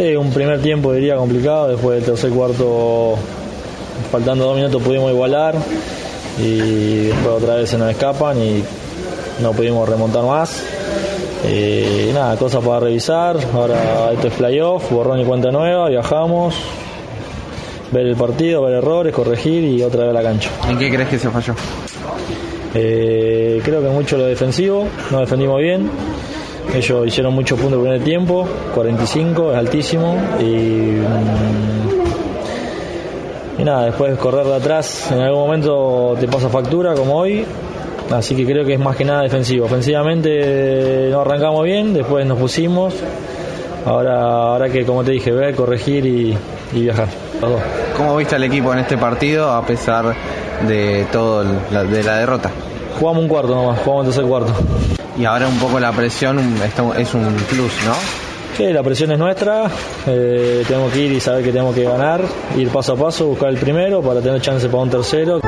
Sí, un primer tiempo diría complicado, después del tercer cuarto, faltando dos minutos pudimos igualar y después otra vez se nos escapan y no pudimos remontar más. Eh, y nada, cosas para revisar, ahora esto es playoff, borrón y cuenta nueva, viajamos, ver el partido, ver errores, corregir y otra vez a la cancha. ¿En qué crees que se falló? Eh, creo que mucho lo defensivo, no defendimos bien. Ellos hicieron muchos puntos en el primer tiempo, 45, es altísimo. Y, mm, y nada, después correr de atrás en algún momento te pasa factura como hoy. Así que creo que es más que nada defensivo. Ofensivamente no arrancamos bien, después nos pusimos. Ahora, ahora que, como te dije, ver, corregir y, y viajar. ¿Cómo viste al equipo en este partido a pesar de todo la, de la derrota? Jugamos un cuarto nomás, jugamos el tercer cuarto. Y ahora un poco la presión es un plus, ¿no? Sí, la presión es nuestra, eh, tenemos que ir y saber que tenemos que ganar, ir paso a paso, buscar el primero para tener chance para un tercero.